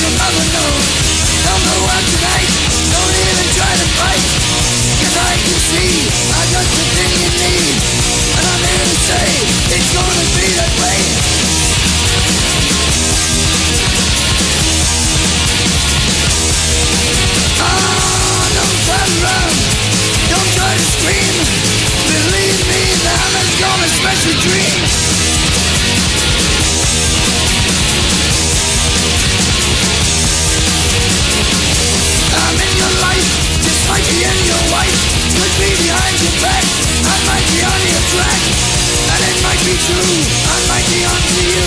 Don't go out tonight, don't even try to fight Cause I can see, I got the thing you need And I'm here to say, it's gonna be that way Oh, don't try to run, don't try to scream. Believe me, now there's gonna special dream. be I might be on your track. And it might be true. I might be onto you.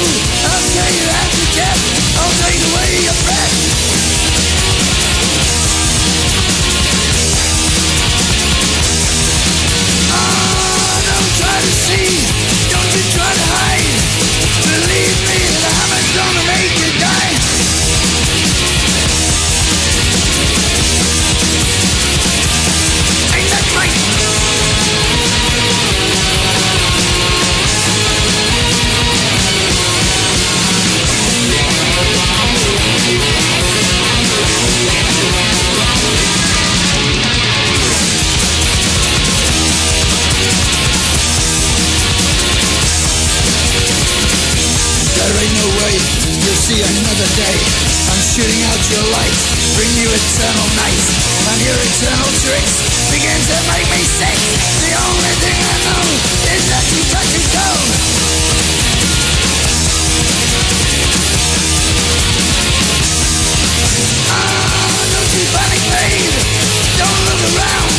I'll tell you shooting out your light, bring you eternal night. And your eternal tricks begin to make me sick. The only thing I know is that you touch and go. Ah, don't you panic, babe. Don't look around.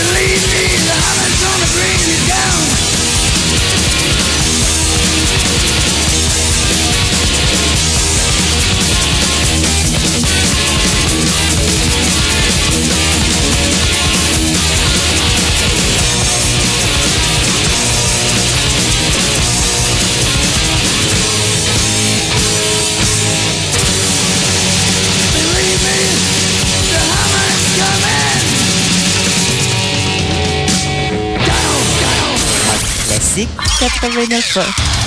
Believe me, the hammer's gonna bring you down. 89.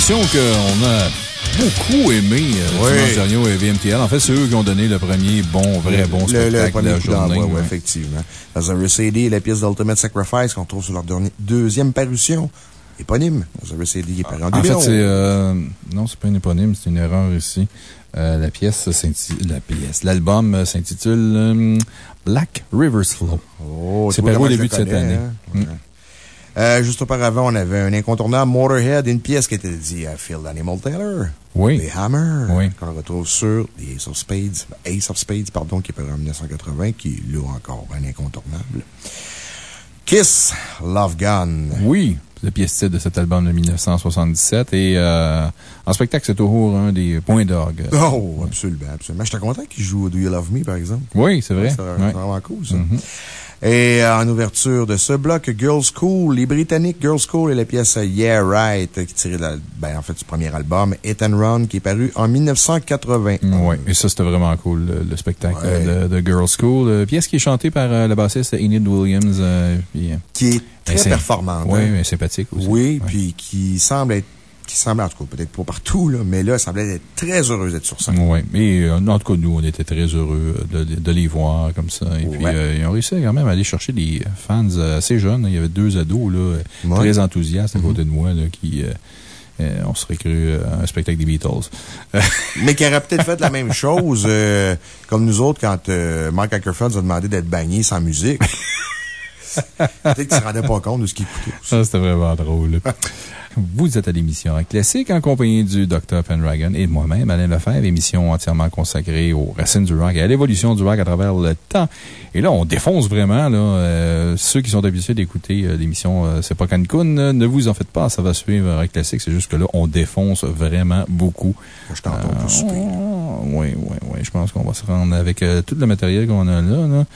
Formation qu'on a beaucoup aimé euh, oui. et VMTL. En fait, c'est eux qui ont donné le premier bon, vrai bon spectacle de la journée. Oui, effectivement. Lazarus AD et la pièce d'Ultimate Sacrifice qu'on trouve sur leur deuxième parution éponyme. Lazarus AD est paru en, en fait, c'est, euh, non, c'est pas une éponyme, c'est une erreur ici. Euh, la pièce la pièce, l'album s'intitule euh, Black Rivers Flow. Oh, c'est paru au début de cette année. Hein? Mm. Euh, juste auparavant, on avait un incontournable Motorhead, une pièce qui était dédiée à Phil Animal Taylor. Oui. Les Hammer. Oui. Qu'on retrouve sur The Ace of Spades, Ace of Spades, pardon, qui est paru en 1980, qui est là encore un incontournable. Kiss, Love Gun. Oui, la pièce titre de cet album de 1977. Et euh, en spectacle, c'est toujours un des points d'orgue. Oh, absolument, absolument. J'étais content qu'il joue Do You Love Me, par exemple. Oui, c'est vrai. C'est vraiment cool, ça. Mm-hmm. Et euh, en ouverture de ce bloc, Girls School, les Britanniques Girls School et la pièce Yeah Right, qui tirait ben, en fait, du premier album, Hit and Run, qui est paru en 1980. Oui, et ça, c'était vraiment cool, le, spectacle de, Girls School. Euh, pièce qui est chantée par euh, la bassiste Enid Williams. qui est très performante. Oui, mais hein. sympathique aussi. Oui, puis qui semble être qui semblait, en tout cas, peut-être pas partout, là, mais là, elle semblait être très heureuse d'être sur scène. Oui, mais euh, en tout cas, nous, on était très heureux de, de les voir comme ça. Et puis, euh, ils ont réussi quand même à aller chercher des fans assez jeunes. Il y avait deux ados, là, très enthousiastes à côté de moi, là, qui, euh, on serait cru un spectacle des Beatles. mais qui aurait peut-être fait la même chose, comme nous autres, quand Mark Ackerfeld nous a demandé d'être banni sans musique. Peut-être qu'il ne se rendait pas compte de ce qu'il écoutait. Ça, c'était vraiment drôle. Vous êtes à l'émission Classique en compagnie du Dr. Pendragon et de moi-même, Alain Lefebvre, émission entièrement consacrée aux racines du rock et à l'évolution du rock à travers le temps. Et là, on défonce vraiment, là, euh, ceux qui sont habitués d'écouter euh, l'émission euh, C'est pas Cancun, ne vous en faites pas, ça va suivre Rock Classique. C'est juste que là, on défonce vraiment beaucoup. Je t'entends tout Oui, oui, oui. Je pense qu'on va se rendre avec tout le matériel qu'on a là, là.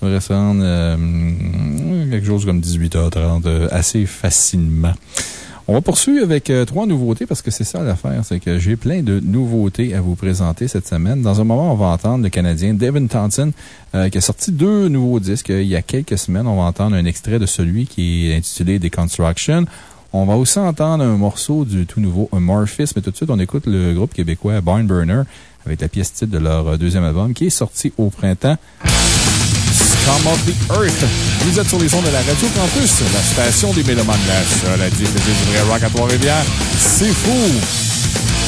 On va se rendre quelque chose comme 18h30 assez facilement. On va poursuivre avec euh, trois nouveautés parce que c'est ça l'affaire, c'est que j'ai plein de nouveautés à vous présenter cette semaine. Dans un moment, on va entendre le Canadien Devin Townsend euh, qui a sorti deux nouveaux disques il y a quelques semaines. On va entendre un extrait de celui qui est intitulé Deconstruction. On va aussi entendre un morceau du tout nouveau Amorphis, mais tout de suite, on écoute le groupe québécois Barn Burner avec la pièce titre de leur euh, deuxième album qui est sorti au printemps. Earth. Vous êtes sur les ondes de la Radio Campus, la station des Mélomanes la dit du vrai rock à Trois-Rivières. C'est fou!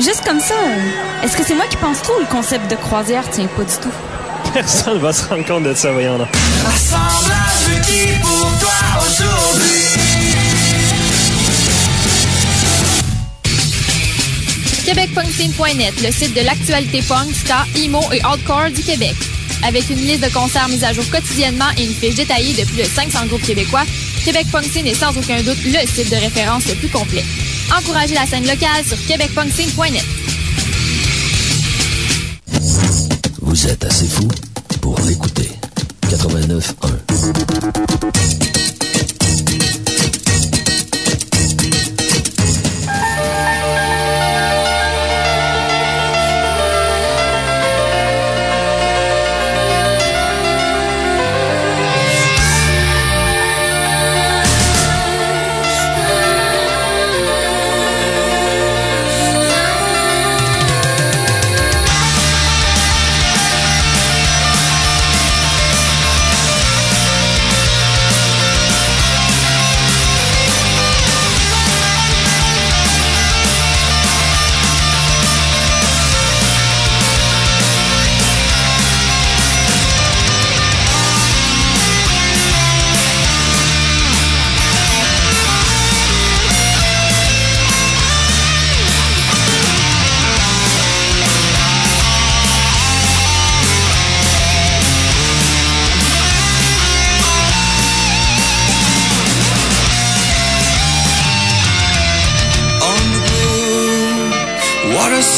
Juste comme ça, est-ce que c'est moi qui pense trop ou le concept de croisière? Tient pas du tout? Personne va se rendre compte de ça, voyons là. Assemblage requis pour toi aujourd'hui. QuébecPunkScene.net, le site de l'actualité punk, ska, emo et hardcore du Québec. Avec une liste de concerts mise à jour quotidiennement et une fiche détaillée de plus de 500 groupes québécois, Québec Punk Scene est sans aucun doute le site de référence le plus complet. Encouragez la scène locale sur québecpunkscene.net. Vous êtes assez fou pour l'écouter. 89.1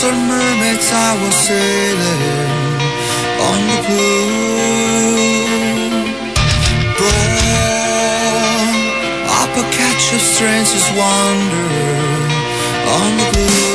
mermaids I was sailing on the blue broad upper catch of strangers wander on the blue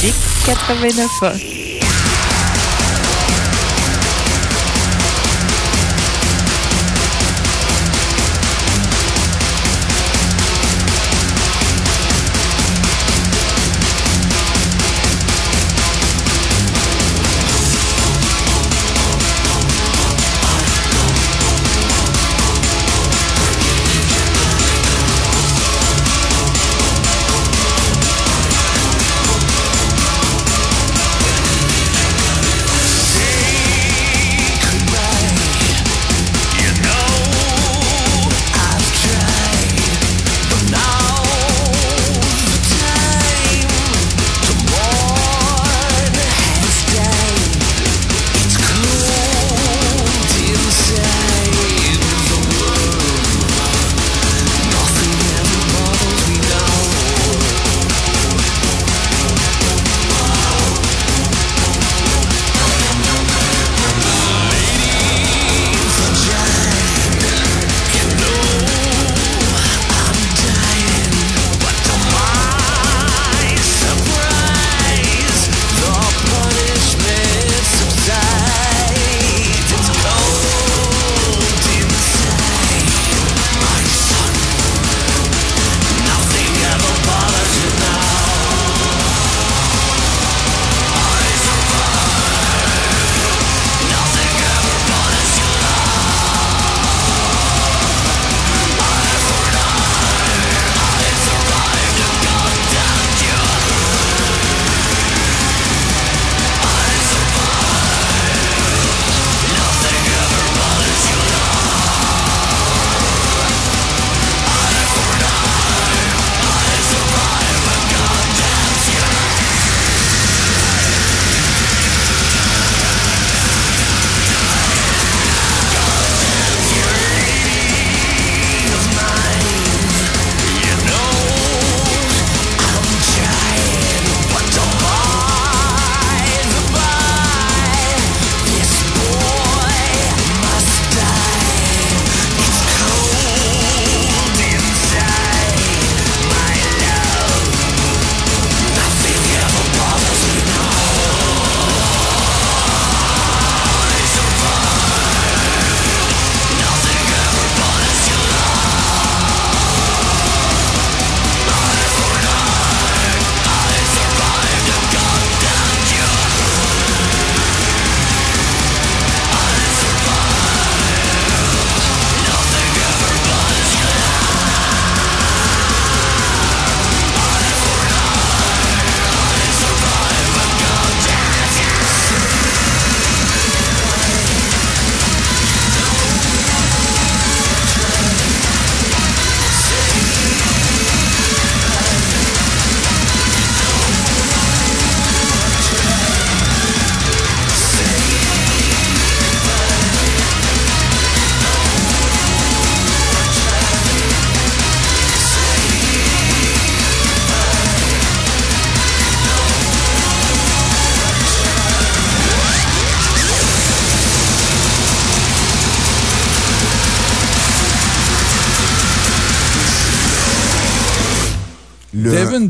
Classique 89 Devin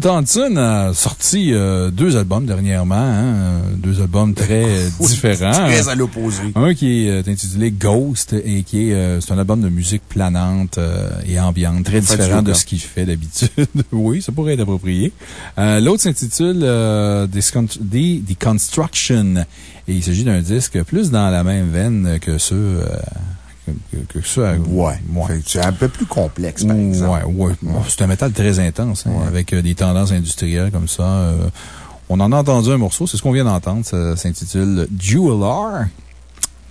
Thompson a sorti euh, deux albums dernièrement, hein, deux albums très différents. Très à l'opposé. Un qui est euh, intitulé Ghost et qui est, euh, c'est un album de musique planante et ambiante, très différent de ce qu'il fait d'habitude. oui, ça pourrait être approprié. L'autre s'intitule The Construction et il s'agit d'un disque plus dans la même veine que ceux que, ça. Ouais. C'est un peu plus complexe, par exemple. Ouais, C'est un métal très intense, hein, avec euh, des tendances industrielles comme ça. Euh, on en a entendu un morceau, c'est ce qu'on vient d'entendre. Ça s'intitule Jeweler.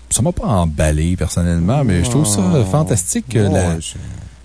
Ça m'a pas emballé, personnellement, mais je trouve ça fantastique. La,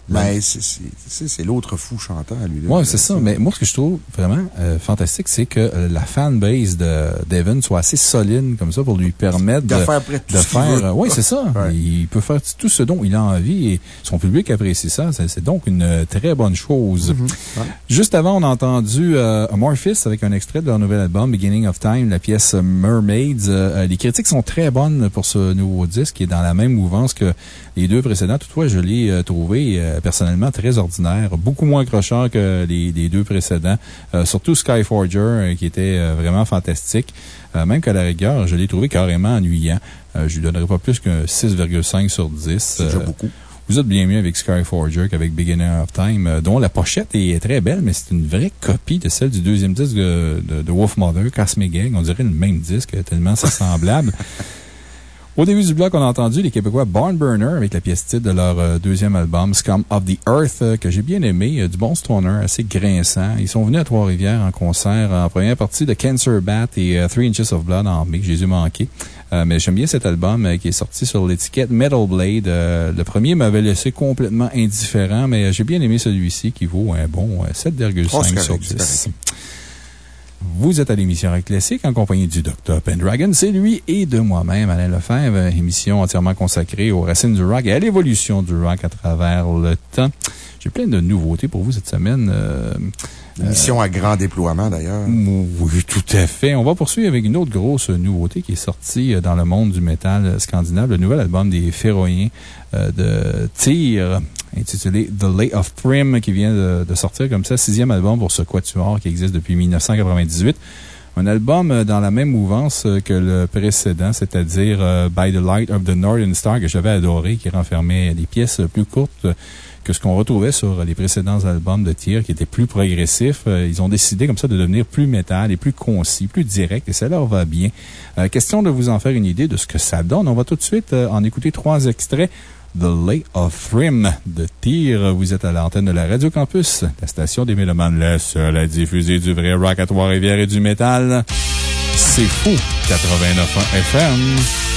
ben, c'est l'autre fou chanteur, lui. Oui, c'est ça. Mais moi, ce que je trouve vraiment euh, fantastique, c'est que euh, la fanbase de Devin soit assez solide comme ça pour lui permettre de, faire près de, faire. oui, c'est ça. Il peut faire tout ce dont il a envie et son public apprécie ça. C'est donc une très bonne chose. Mm-hmm. Juste avant, on a entendu euh, Amorphis avec un extrait de leur nouvel album, Beginning of Time, la pièce Mermaids. les critiques sont très bonnes pour ce nouveau disque qui est dans la même mouvance que les deux précédents. Toutefois, je l'ai trouvé euh, personnellement très ordinaire, beaucoup moins accrocheur que les, les deux précédents, euh, surtout Skyforger, euh, qui était vraiment fantastique. Même qu'à la rigueur, je l'ai trouvé carrément ennuyant. Je lui donnerais pas plus qu'un 6,5 sur 10. C'est déjà beaucoup. vous êtes bien mieux avec Skyforger qu'avec Beginner of Time, dont la pochette est très belle, mais c'est une vraie copie de celle du deuxième disque de, de, de Wolf Mother, Cosmic Gang. On dirait le même disque, tellement c'est semblable. Au début du bloc, on a entendu les Québécois Barn Burner avec la pièce titre de leur euh, deuxième album, Scum of the Earth, euh, que j'ai bien aimé. Euh, du bon stoner, assez grinçant. Ils sont venus à Trois-Rivières en concert en première partie de Cancer Bat et Three Inches of Blood en mai, que j'ai dû manquer. Mais j'aime bien cet album qui est sorti sur l'étiquette Metal Blade. Le premier m'avait laissé complètement indifférent, mais j'ai bien aimé celui-ci qui vaut un bon euh, 7,5 Oh, c'est sur correct, c'est 10. Vous êtes à l'émission Rock en compagnie du Dr. Pendragon. C'est lui et de moi-même, Alain Lefebvre, émission entièrement consacrée aux racines du rock et à l'évolution du rock à travers le temps. J'ai plein de nouveautés pour vous cette semaine. euh, mission à grand déploiement, d'ailleurs. oui, tout à fait. On va poursuivre avec une autre grosse nouveauté qui est sortie euh, dans le monde du métal scandinave, le nouvel album des Féroïens euh, de Tyr, intitulé The Lay of Thrym, qui vient de, de sortir comme ça, sixième album pour ce quatuor qui existe depuis 1998. Un album euh, dans la même mouvance euh, que le précédent, c'est-à-dire euh, By the Light of the Northern Star, que j'avais adoré, qui renfermait des pièces plus courtes que ce qu'on retrouvait sur les précédents albums de Tyr, qui étaient plus progressifs. Ils ont décidé comme ça de devenir plus métal et plus concis, plus direct, et ça leur va bien. Question de vous en faire une idée de ce que ça donne. On va tout de suite en écouter trois extraits. The Lay of Thrym de Tyr. Vous êtes à l'antenne de la Radio Campus, la station des Mélomanes, la seule à diffuser du vrai rock à Trois-Rivières et du métal. C'est fou! 89.1 FM.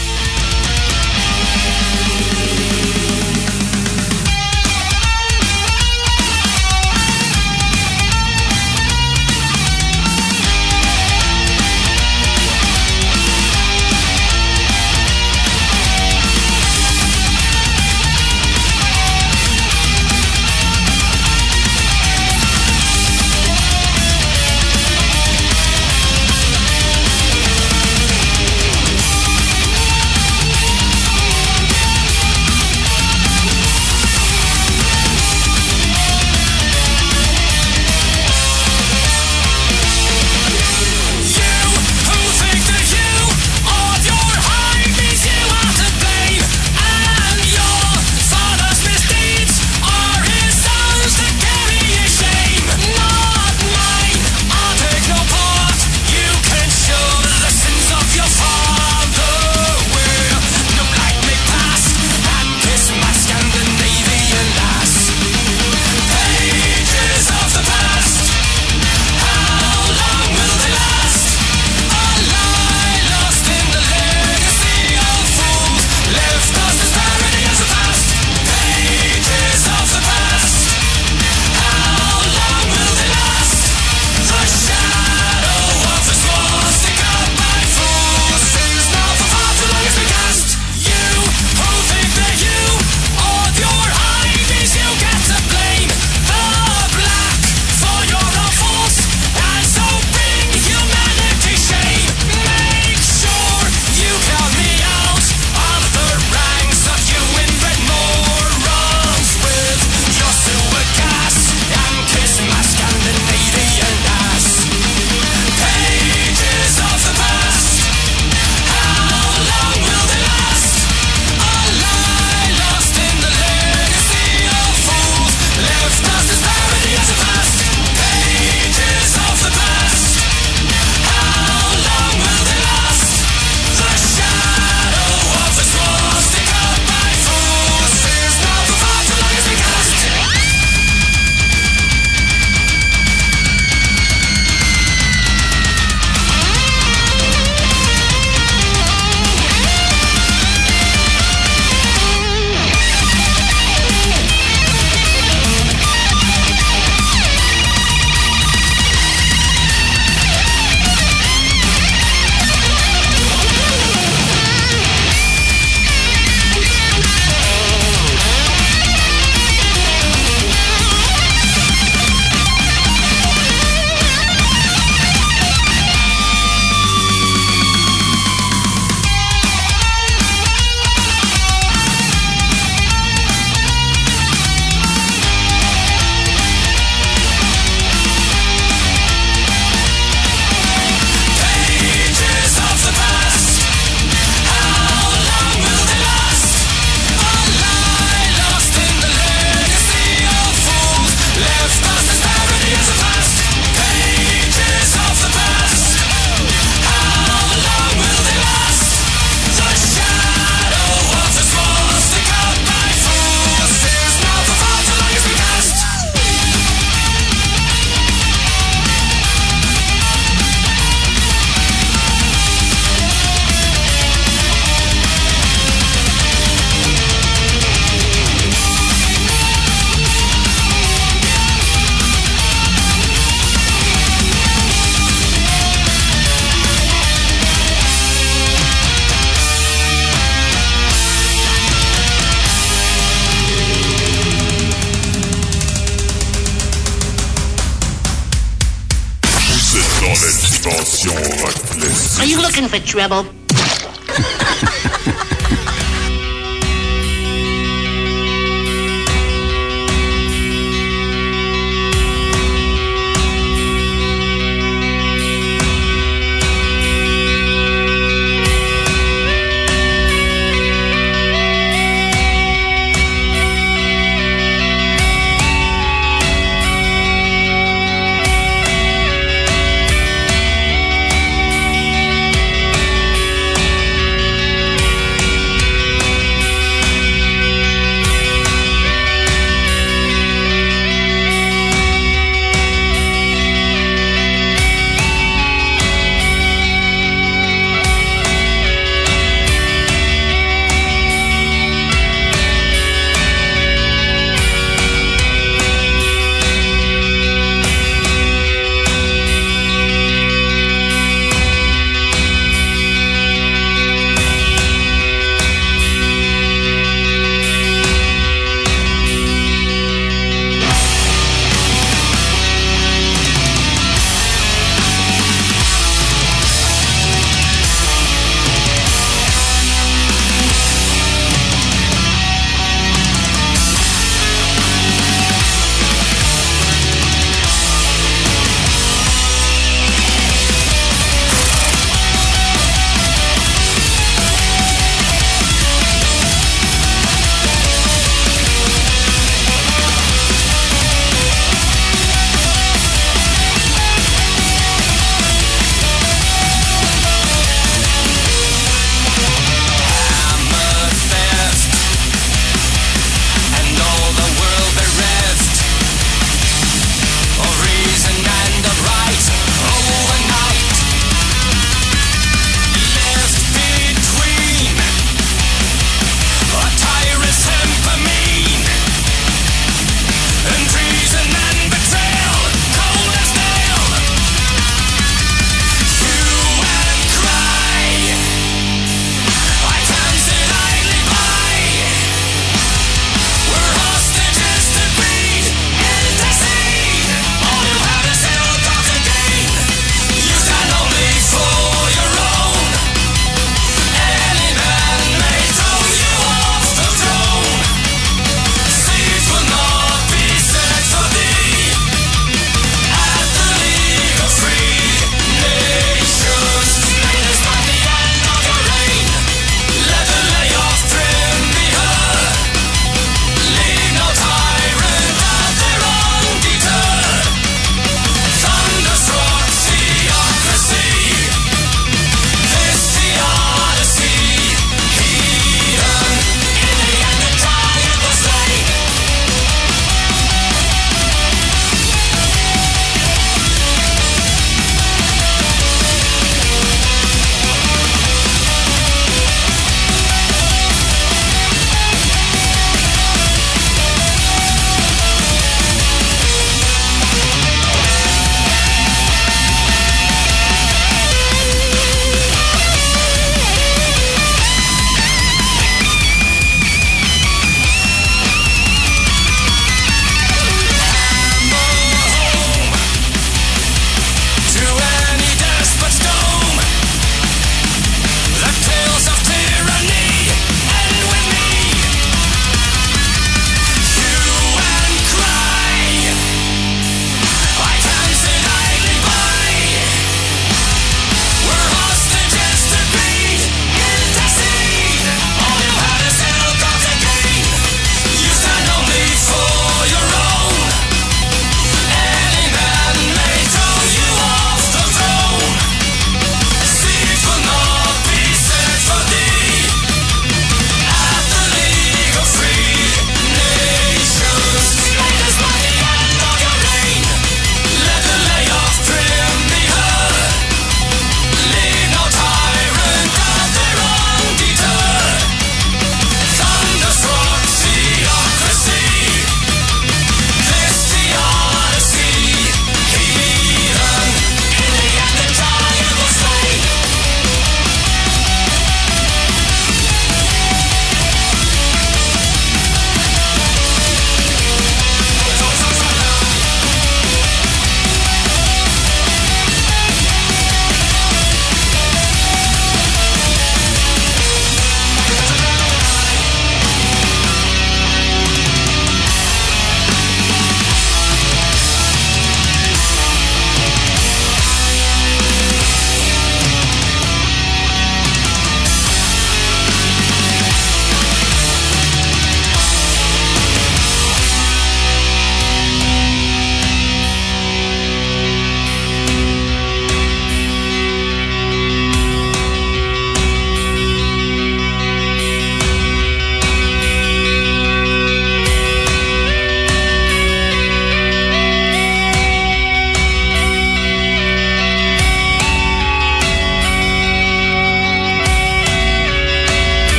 rebel.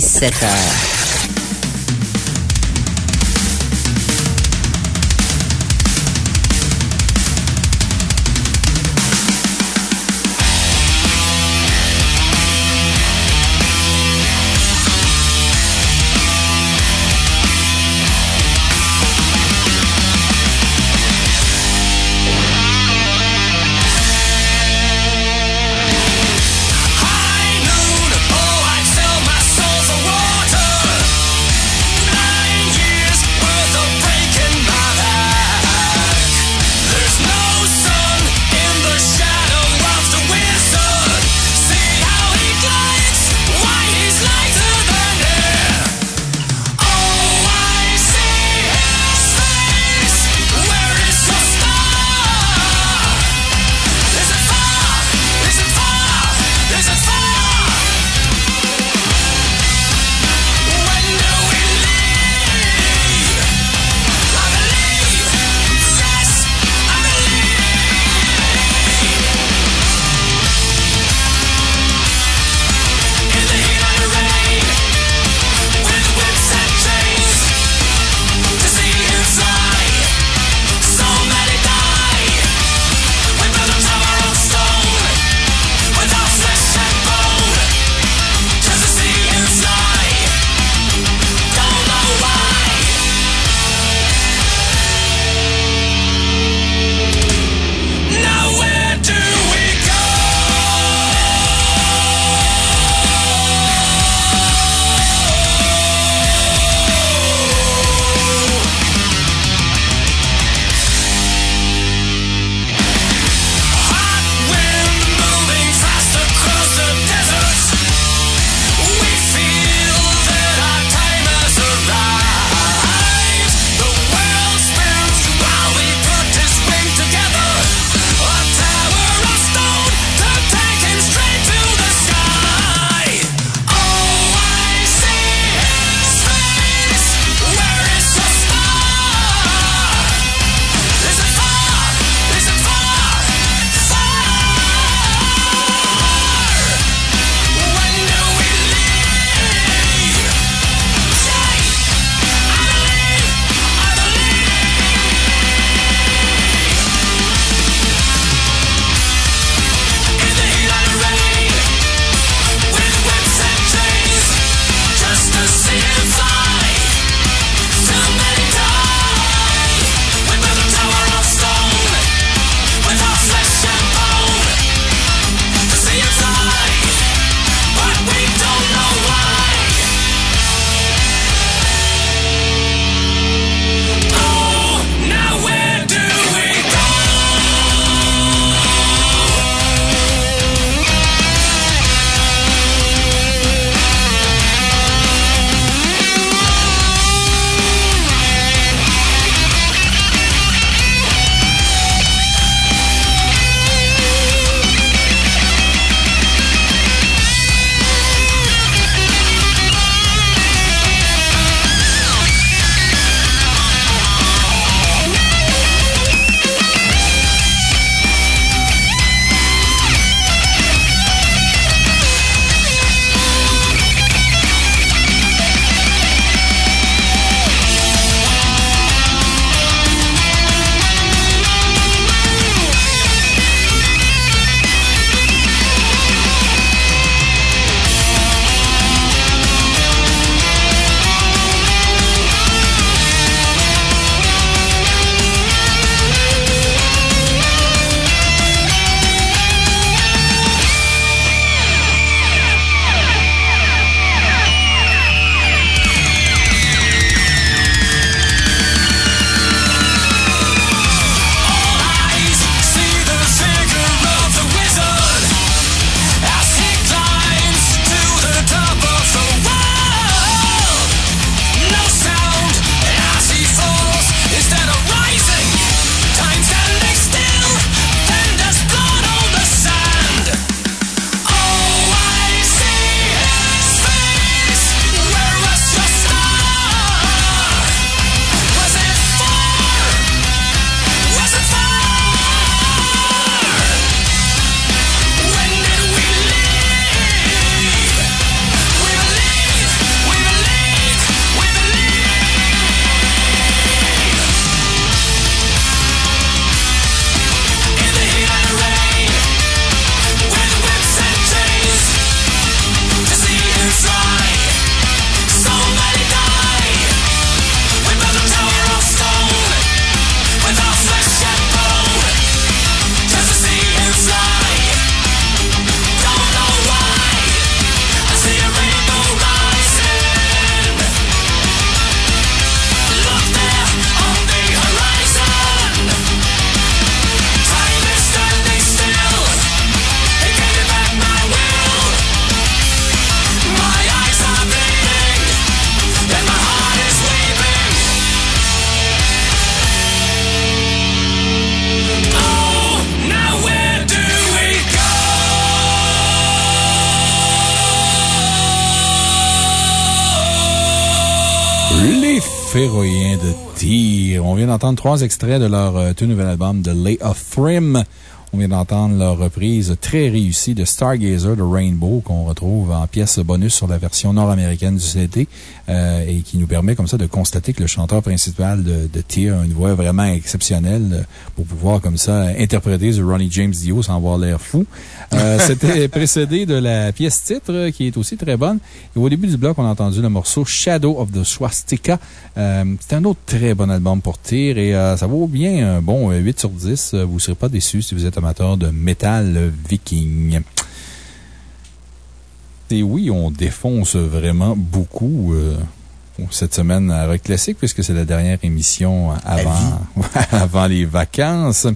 17h. D'entendre trois extraits de leur euh, tout nouvel album, The Lay of Thrym. On vient d'entendre leur reprise très réussie de Stargazer de Rainbow qu'on retrouve en pièce bonus sur la version nord-américaine du CD euh, et qui nous permet comme ça de constater que le chanteur principal de, de a une voix vraiment exceptionnelle euh, pour pouvoir comme ça interpréter The Ronnie James Dio sans avoir l'air fou. Euh, C'était précédé de la pièce titre euh, qui est aussi très bonne. Et au début du bloc, on a entendu le morceau Shadow of the Swastika. Euh, C'est un autre très bon album pour Tear et ça vaut bien un bon 8 sur 10. Vous ne serez pas déçus si vous êtes amateur de métal viking. Et oui, on défonce vraiment beaucoup cette semaine à Rock Classique, puisque c'est la dernière émission avant, avant les vacances.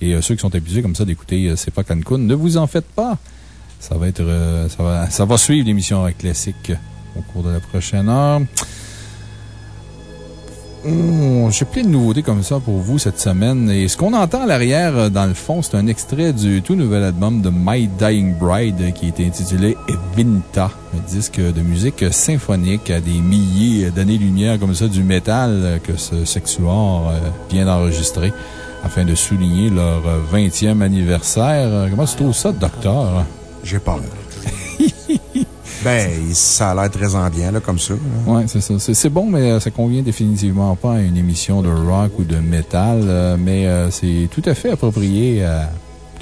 Et euh, ceux qui sont habitués comme ça d'écouter euh, C'est pas Cancun, ne vous en faites pas. Ça va être, euh, ça va, ça va suivre l'émission Rock Classique au cours de la prochaine heure. Oh, J'ai plein de nouveautés comme ça pour vous cette semaine. Et ce qu'on entend à l'arrière, euh, dans le fond, c'est un extrait du tout nouvel album de My Dying Bride euh, qui est intitulé Evinta, un disque de musique symphonique à des milliers d'années-lumière comme ça du métal euh, que ce sexuor vient d'enregistrer afin de souligner leur euh, 20e anniversaire. Comment tu trouves ça, docteur? J'ai peur. ben, ça a l'air très ambiant, là, comme ça. Oui, c'est ça. C'est bon, mais euh, ça convient définitivement pas à une émission de rock ou de métal, euh, mais euh, c'est tout à fait approprié à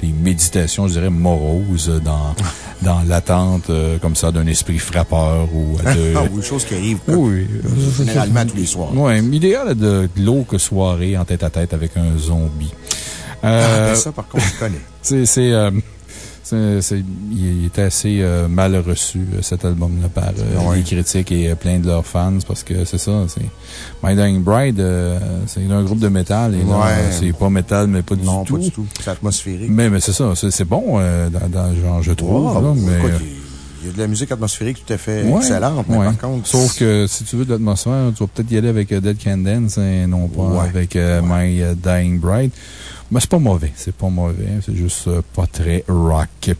des méditations, je dirais, moroses dans, dans l'attente, euh, comme ça, d'un esprit frappeur ou de. Ah oui, chose qui arrive. Oui. Généralement tous les soirs. Oui, idéal de glauque soirée en tête à tête avec un zombie. Ah, Euh, ben ça, par contre, je connais. c'est, c'est, euh, c'est- c'est- il est assez euh, mal reçu, euh, cet album-là, par euh, Ouais. les critiques et plein de leurs fans, parce que c'est ça, c'est. My Dying Bride, c'est un groupe de métal, et Ouais. c'est pas métal, mais pas du Non, tout. pas du tout. C'est atmosphérique. Mais, mais c'est ça, c'est bon, dans, dans- genre, je trouve, là, mais. il y a de la musique atmosphérique tout à fait Ouais, excellente, mais ouais. par contre. Sauf que si tu veux de l'atmosphère, tu vas peut-être y aller avec Dead Can Dance et non pas Ouais. avec My Dying Bride. Mais c'est pas mauvais. C'est pas mauvais. C'est juste euh, pas très rock.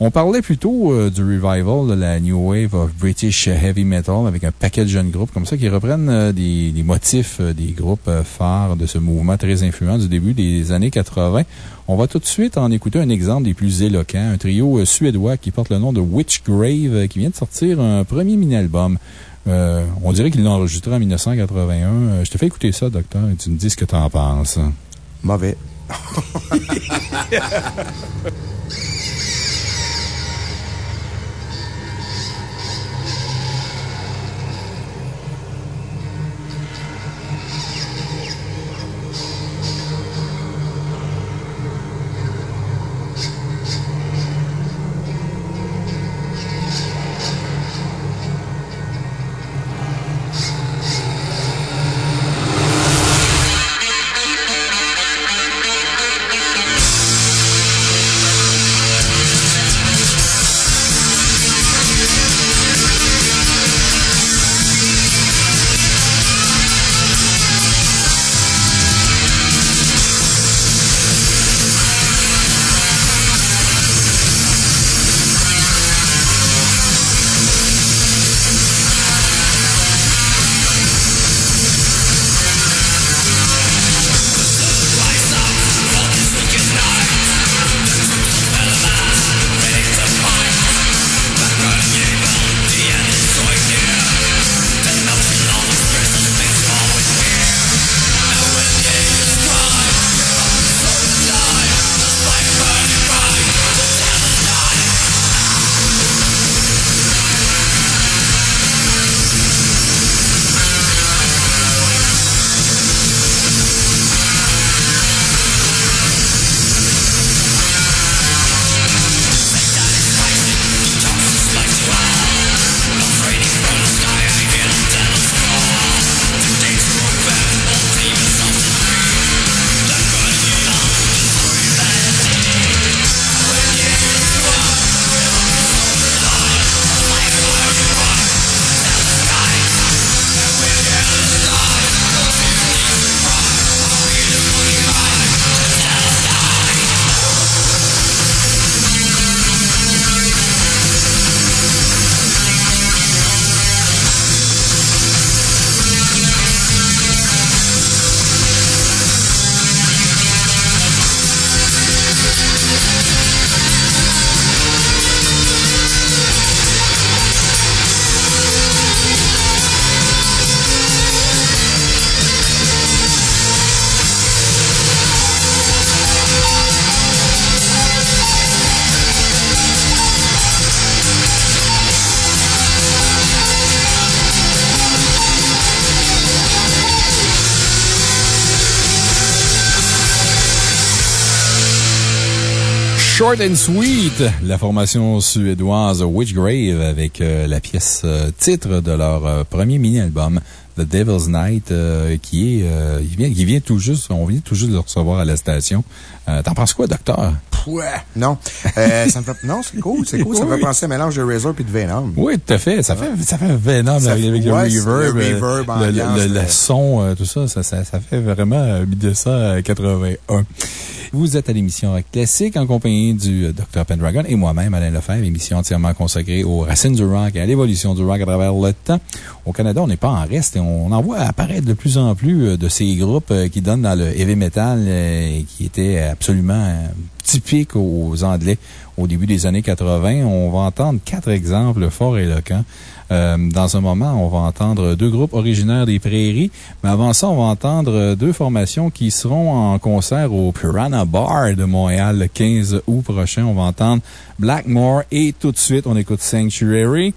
On parlait plutôt euh, du revival de la New Wave of British Heavy Metal avec un paquet de jeunes groupes comme ça qui reprennent euh, des, motifs des groupes phares de ce mouvement très influent du début des années 80. On va tout de suite en écouter un exemple des plus éloquents. Un trio suédois qui porte le nom de Witchgrave euh, qui vient de sortir un premier mini-album. On dirait qu'il l'a enregistré en 1981. Euh, je te fais écouter ça, docteur, et tu me dis ce que tu en penses. Mauvais. Thank Short and Sweet, la formation suédoise Witchgrave avec euh, la pièce euh, titre de leur euh, premier mini-album, The Devil's Night, qui vient, qui vient tout juste, on vient tout juste de le recevoir à la station. T'en penses quoi, docteur? Ouais. Non. ça me fait, non, c'est cool, c'est cool. Ça me fait penser à un mélange de Razor et de Venom. Oui, tout à fait. Ça fait, ça fait Venom avec, le reverb. Le reverb, le, son, tout ça, ça, ça, ça fait vraiment 1981. Vous êtes à l'émission Rock Classique en compagnie du Dr. Pendragon et moi-même, Alain Lefebvre, émission entièrement consacrée aux racines du rock et à l'évolution du rock à travers le temps. Au Canada, on n'est pas en reste et on en voit apparaître de plus en plus euh, de ces groupes euh, qui donnent dans le heavy metal euh, et qui étaient absolument typiques aux Anglais au début des années 80. On va entendre quatre exemples fort éloquents. Euh, dans un moment, on va entendre deux groupes originaires des Prairies. Mais avant ça, on va entendre deux formations qui seront en concert au Piranha Bar de Montréal le 15 août prochain. On va entendre Blackmore et tout de suite, on écoute Sanctuary.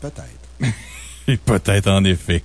Peut-être. et peut-être en effet.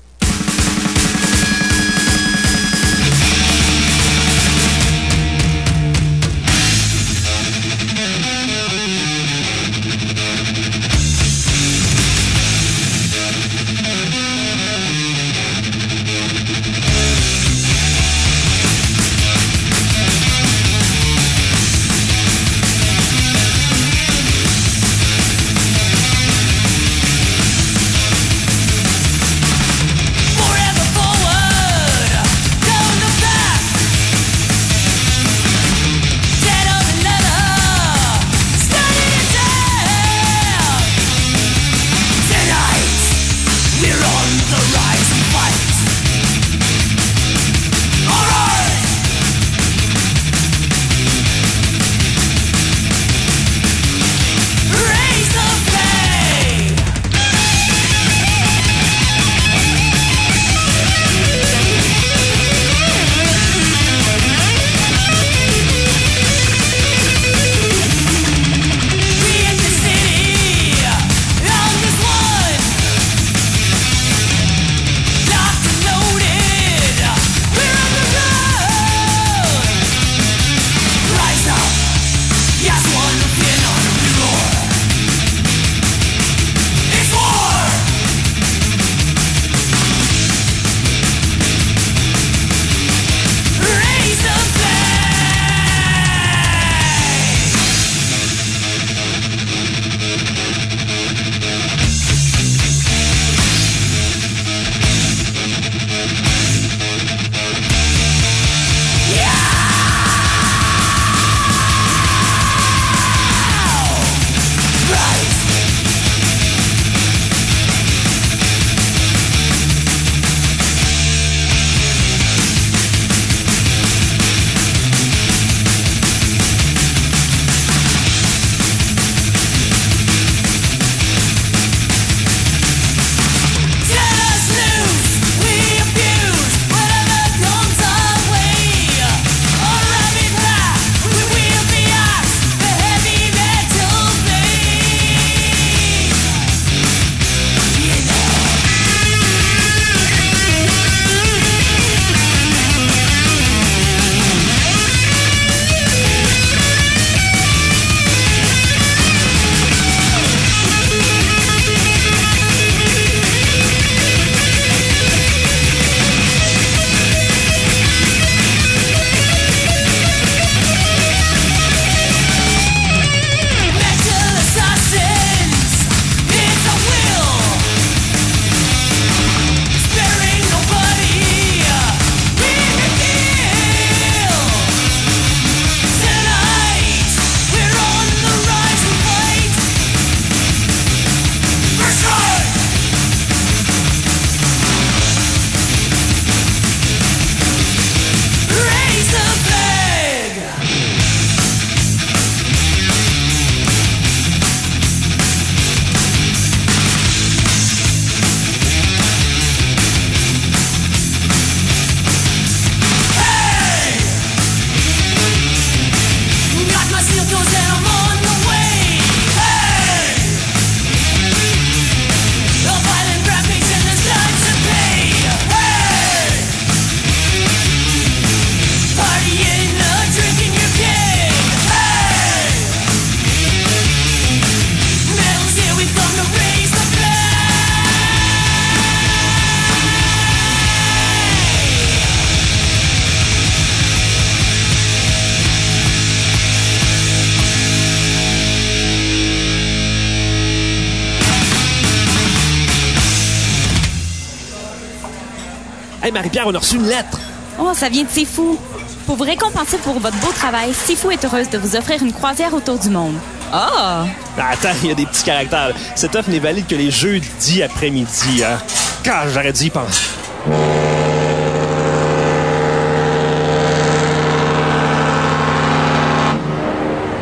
Hey, Marie-Pierre, on a reçu une lettre. Oh, ça vient de C'est Fou. Pour vous récompenser pour votre beau travail, C'est Fou est heureuse de vous offrir une croisière autour du monde. Ah! Ah, Attends, il y a des petits caractères. Cette offre n'est valide que les jeudis après-midi. Hein. Quand j'aurais dû y penser.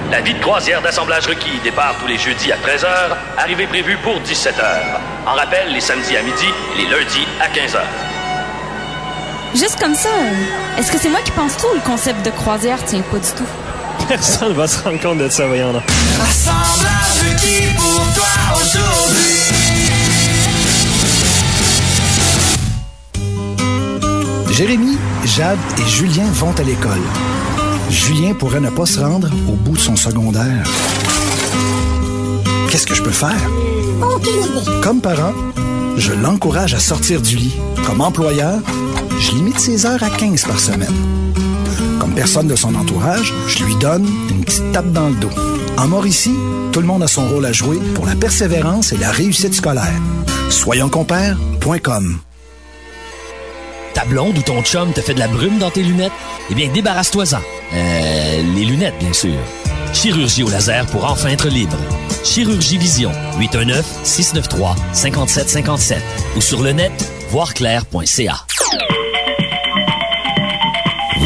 La vie de croisière d'assemblage requis départ tous les jeudis à 13h, arrivée prévue pour 17h. En rappel, les samedis à midi et les lundis à 15h. Juste comme ça, est-ce que c'est moi qui pense tout ou le concept de croisière? Tient pas du tout? Personne va se rendre compte de ça, voyons là. Assemblage requis pour toi aujourd'hui. Jérémy, Jade et Julien vont à l'école. Julien pourrait ne pas se rendre au bout de son secondaire. Qu'est-ce que je peux faire? Comme parent, je l'encourage à sortir du lit. Comme employeur, je limite ses heures à 15 par semaine. Comme personne de son entourage, je lui donne une petite tape dans le dos. En Mauricie, tout le monde a son rôle à jouer pour la persévérance et la réussite scolaire. Soyonscompères.com Ta blonde ou ton chum te fait de la brume dans tes lunettes? Eh bien, débarrasse-toi-en. Euh, les lunettes, bien sûr. Chirurgie au laser pour enfin être libre. Chirurgie Vision, 819-693-5757 ou sur le net, voirclair.ca.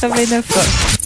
89 fois.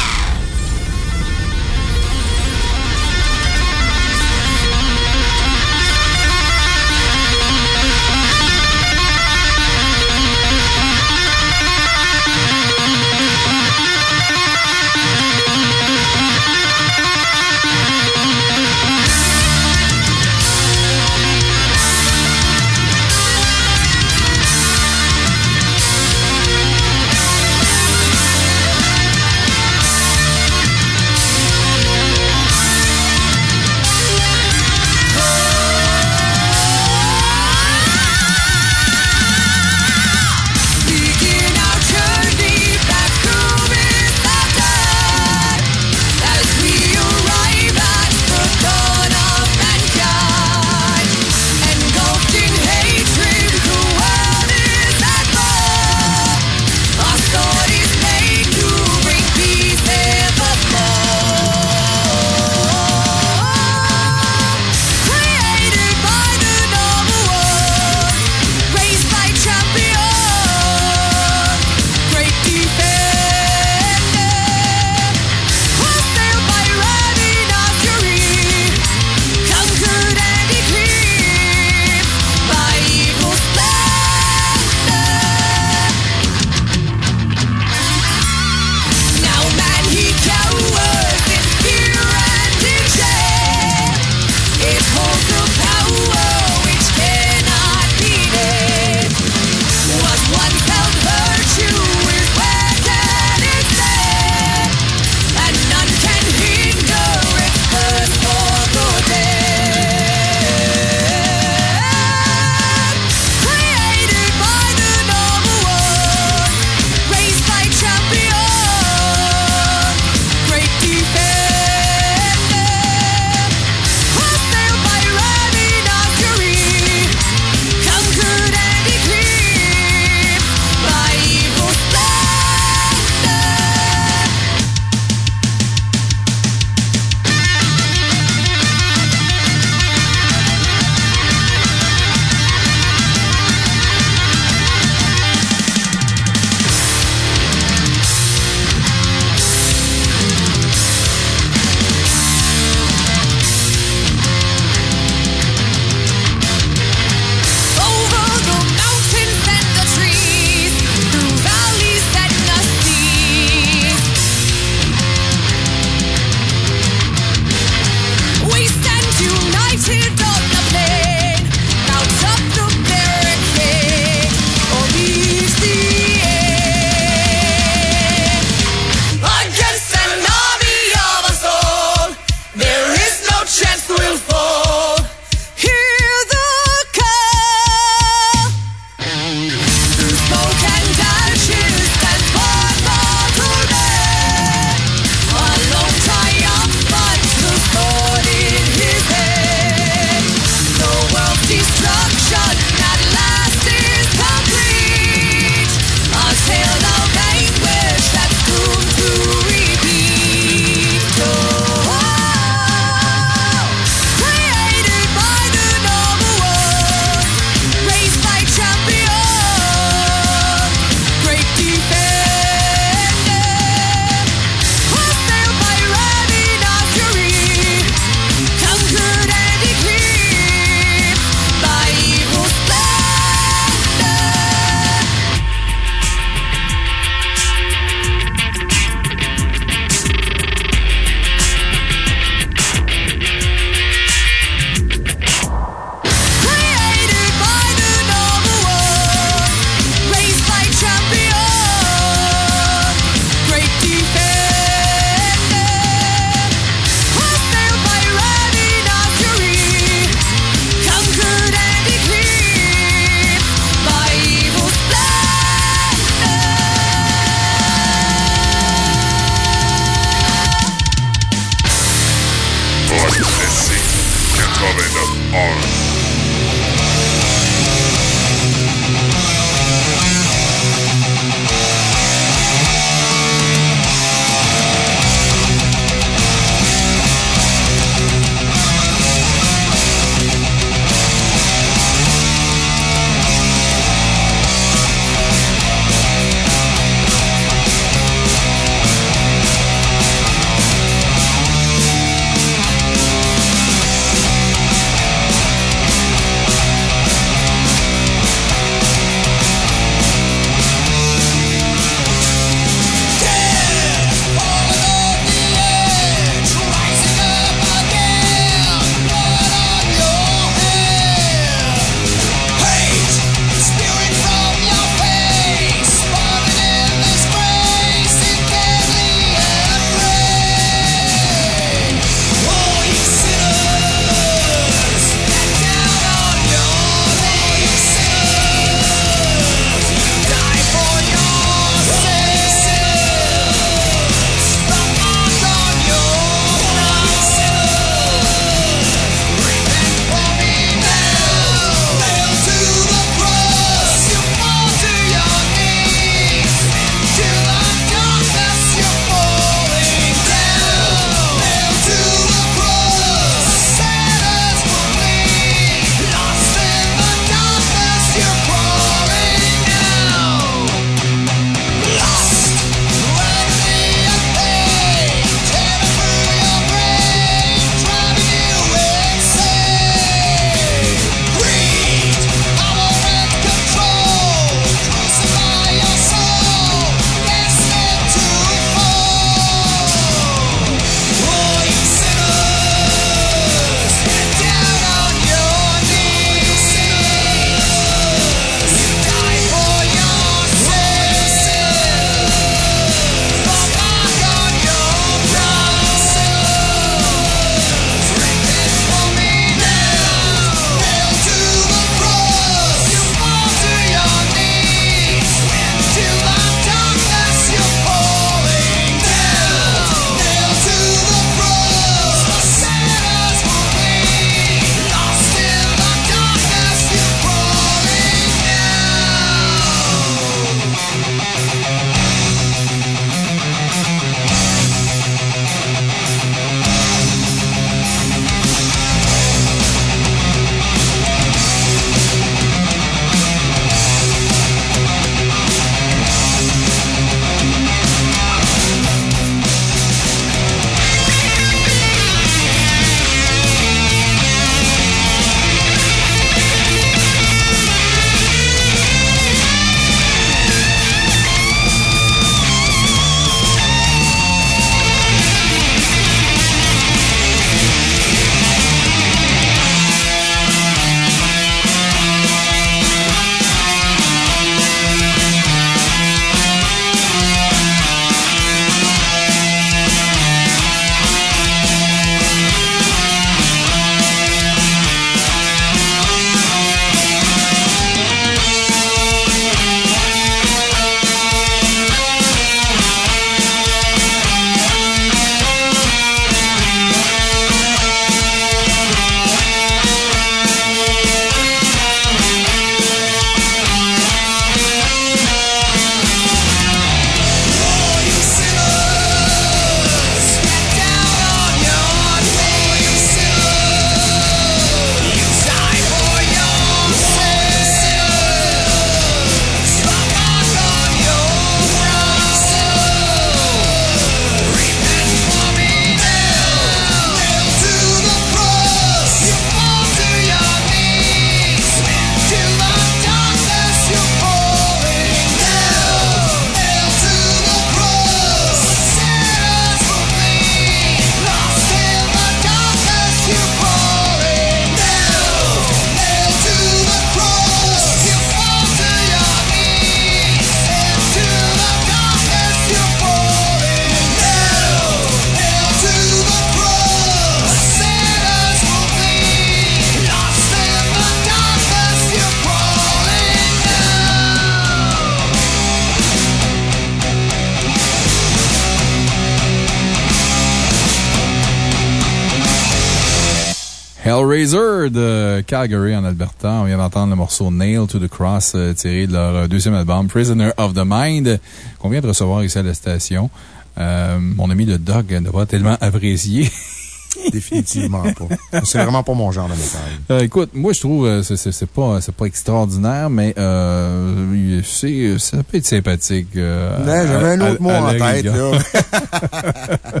Hellraiser de Calgary en Alberta. On vient d'entendre le morceau Nail to the Cross euh, tiré de leur euh, deuxième album Prisoner of the Mind qu'on vient de recevoir ici à la station. Euh, mon ami le Dog n'a pas tellement apprécié. Définitivement pas. C'est vraiment pas mon genre de métal. Euh, écoute, moi, je trouve que c'est pas, pas extraordinaire, mais euh, ça peut être sympathique. J'avais un autre mot en tête, là.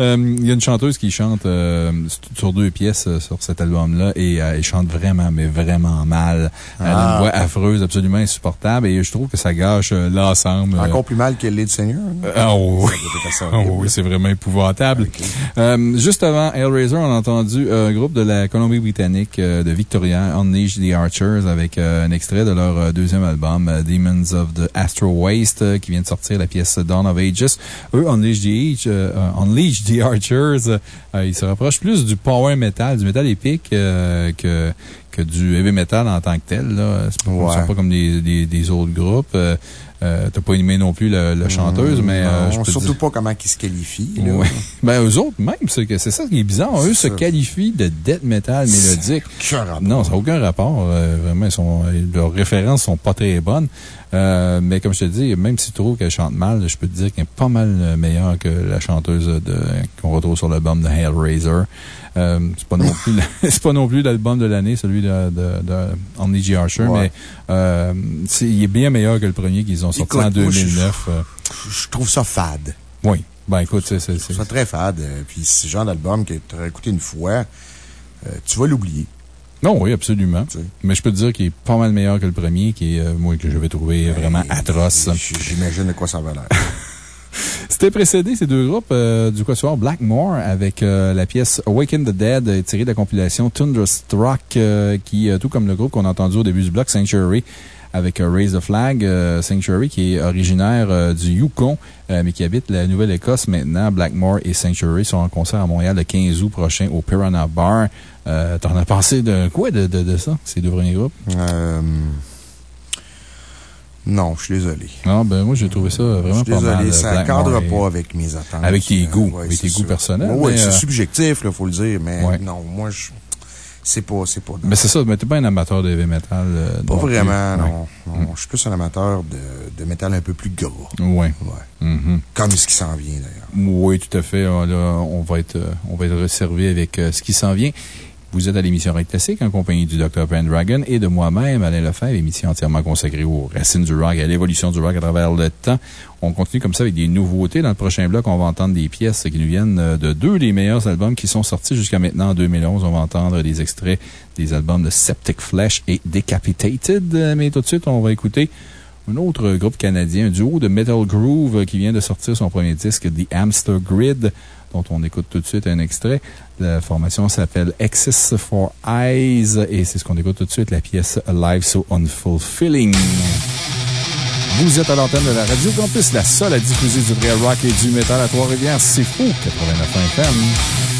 Euh, il y a une chanteuse qui chante euh, sur deux pièces euh, sur cet album-là et elle chante vraiment, mais vraiment mal. Elle a une Ah. voix affreuse, absolument insupportable et je trouve que ça gâche l'ensemble. Encore plus mal que le lead seigneur. Ah oui, assez oui, c'est vraiment épouvantable. Euh, juste avant Hellraiser, on a entendu un groupe de la Colombie-Britannique de Victoria, Unleash the Archers, avec un extrait de leur euh, deuxième album, euh, Demons of the Astro Waste, euh, qui vient de sortir la pièce Dawn of Ages. Eux, Unleash the, euh, euh, Unleash the Archers, euh, ils se rapprochent plus du power metal, du metal épique euh, que que du heavy metal en tant que tel. Là. C'est pas, Ouais. pas comme des, des, des autres groupes. Euh, euh, T'as pas aimé non plus la, la chanteuse, mais euh, je Non, te surtout dire- pas comment ils se qualifient. là. Ouais. Ben, eux autres, même, c'est que- c'est ça qui est bizarre. Eux se qualifient de death metal mélodique. Aucun rapport. Non, ça n'a aucun rapport. Euh, vraiment, ils sont, leurs références sont pas très bonnes. Euh, mais comme je te dis, même si tu trouves qu'elle chante mal, je peux te dire qu'elle est pas mal euh, meilleure que la chanteuse qu'on retrouve sur l'album de Hellraiser. Euh, c'est pas non plus, c'est pas non plus l'album de l'année, celui de, de, de Omni G. Archer, Ouais. mais, euh, il est bien meilleur que le premier qu'ils ont sorti Écoute, en moi, je- 2009. euh. Je trouve ça fade. oui. Ben, écoute, c'est, c'est, Je trouve ça très fade. euh, Puis ce genre d'album que tu écouté une fois, euh, tu vas l'oublier. Non, oui, absolument. Tu sais. Mais je peux te dire qu'il est pas mal meilleur que le premier, qui est, euh, moi, que je vais trouver vraiment atroce. J'imagine de quoi ça va l'air. C'était précédé, ces deux groupes, euh, du quatuor Blackmore, avec euh, la pièce Awaken the Dead, euh, tirée de la compilation Thunderstruck, qui, tout comme le groupe qu'on a entendu au début du bloc, Sanctuary, avec Raise the Flag, Sanctuary, qui est originaire du Yukon, mais qui habite la Nouvelle-Écosse maintenant. Blackmore et Sanctuary sont en concert à Montréal le 15 août prochain au Piranha Bar. T'en as pensé de quoi de, ça, ces deux premiers groupes? Non, je suis désolé. Ah, ben, moi, j'ai trouvé ça vraiment pas mal. désolé, ça ne cadre et- pas avec mes attentes. Avec tes Euh, goûts, ouais, avec tes goûts personnels, Ouais, mais, c'est euh, subjectif, il faut le dire, mais Ouais. non, moi, je. C'est pas, c'est pas. Mais c'est ça, mais t'es pas un amateur de heavy metal. euh, Pas non plus. vraiment, non. Non. Je suis plus un amateur de, de métal un peu plus gras. Ouais. Ouais. Mhm. Comme ce qui s'en vient, d'ailleurs. Oui, tout à fait. Là, on va être, euh, on va être resservé avec euh, ce qui s'en vient. Vous êtes à l'émission Rock Classique en compagnie du Dr. Pendragon et de moi-même, Alain Lefebvre, émission entièrement consacrée aux racines du rock et à l'évolution du rock à travers le temps. On continue comme ça avec des nouveautés. Dans le prochain bloc, on va entendre des pièces qui nous viennent euh, de deux des meilleurs albums qui sont sortis jusqu'à maintenant en 2011. On va entendre des extraits des albums de Septic Flesh et Decapitated. Mais tout de suite, on va écouter un autre groupe canadien, un duo de Metal Groove qui vient de sortir son premier disque, The Hamster Grid, dont on écoute tout de suite un extrait. La formation s'appelle Excess for Eyes et c'est ce qu'on écoute tout de suite, la pièce A Life So Unfulfilling. Vous êtes à l'antenne de la Radio Campus, la seule à diffuser du vrai rock et du métal à Trois-Rivières. C'est fou, 89 FM.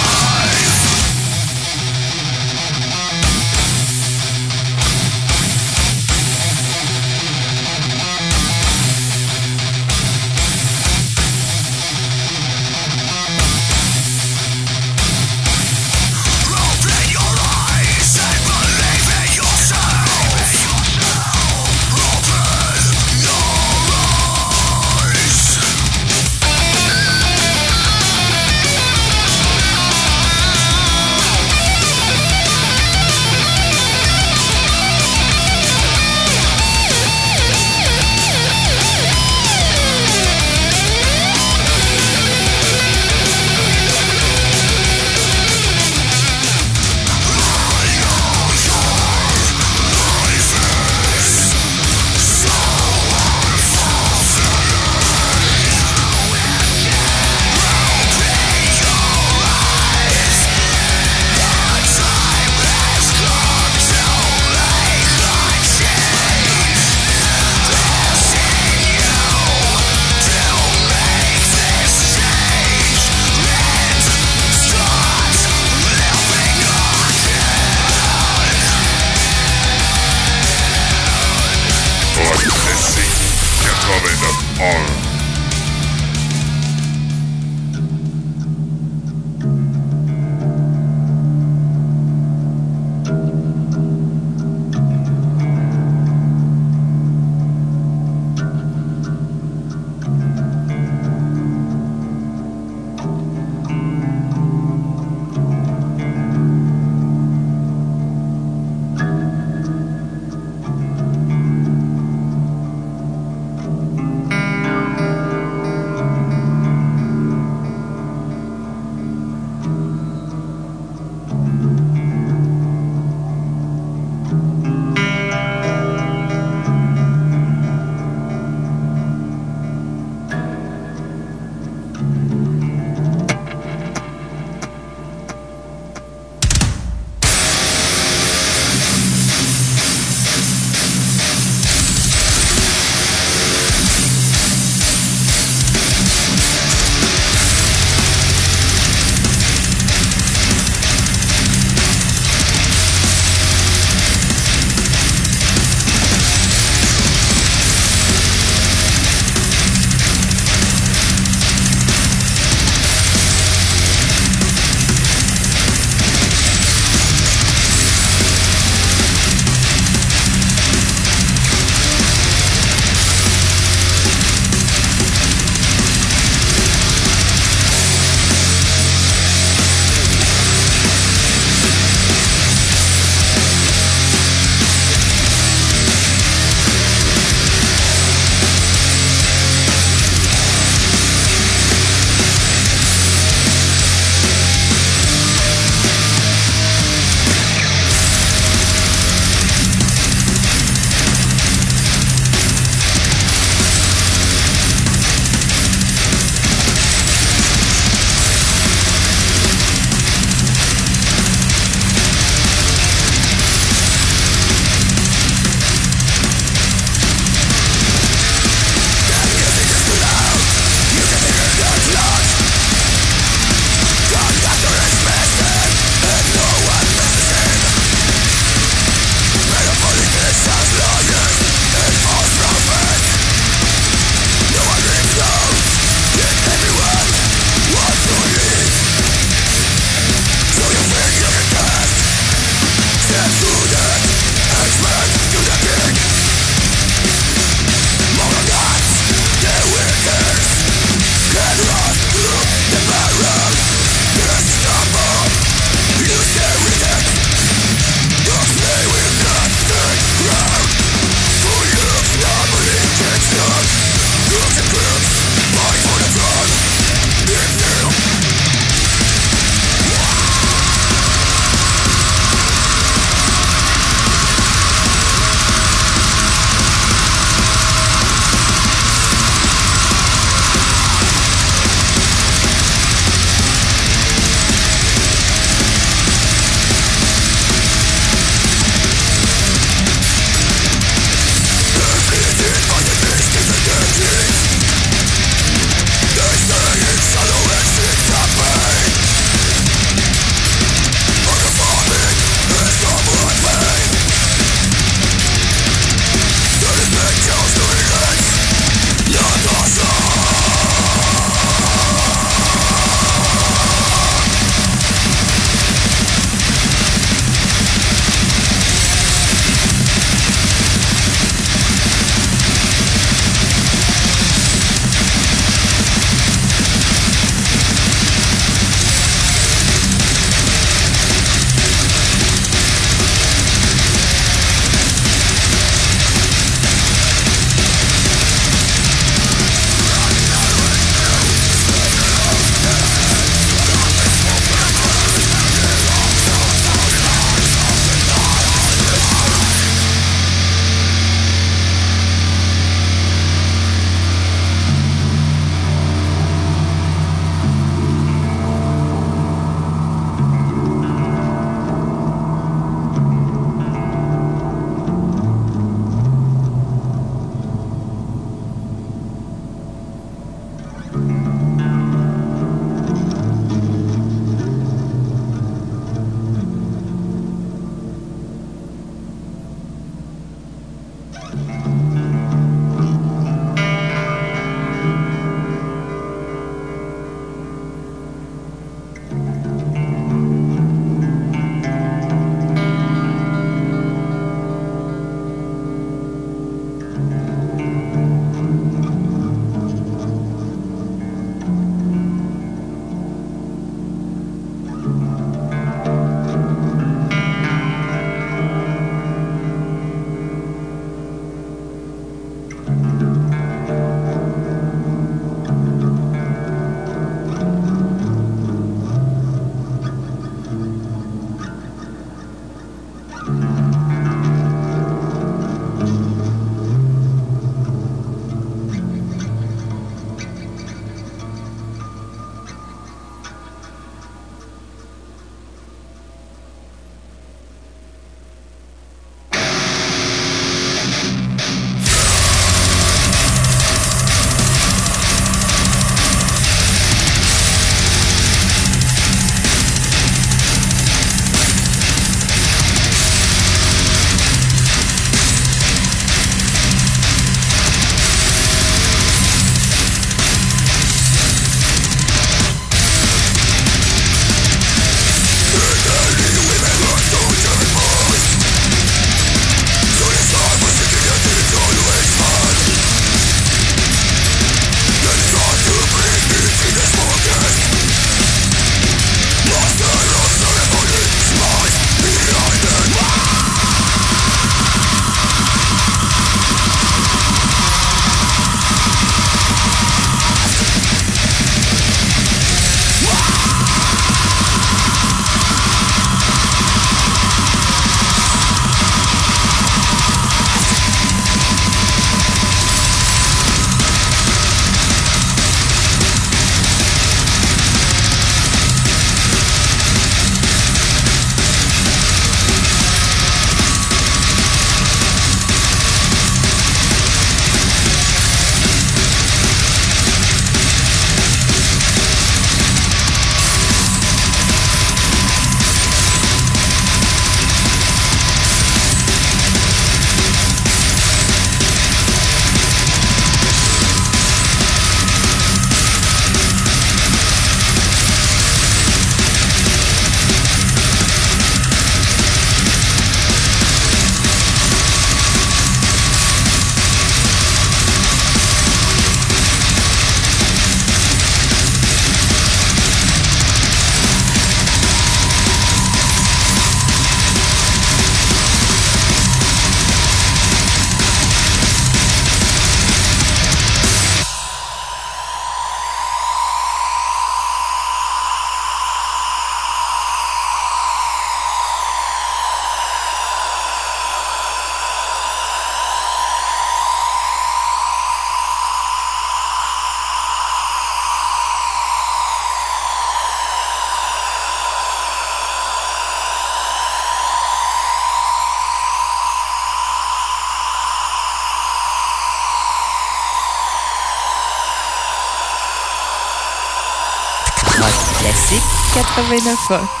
também né, não sou.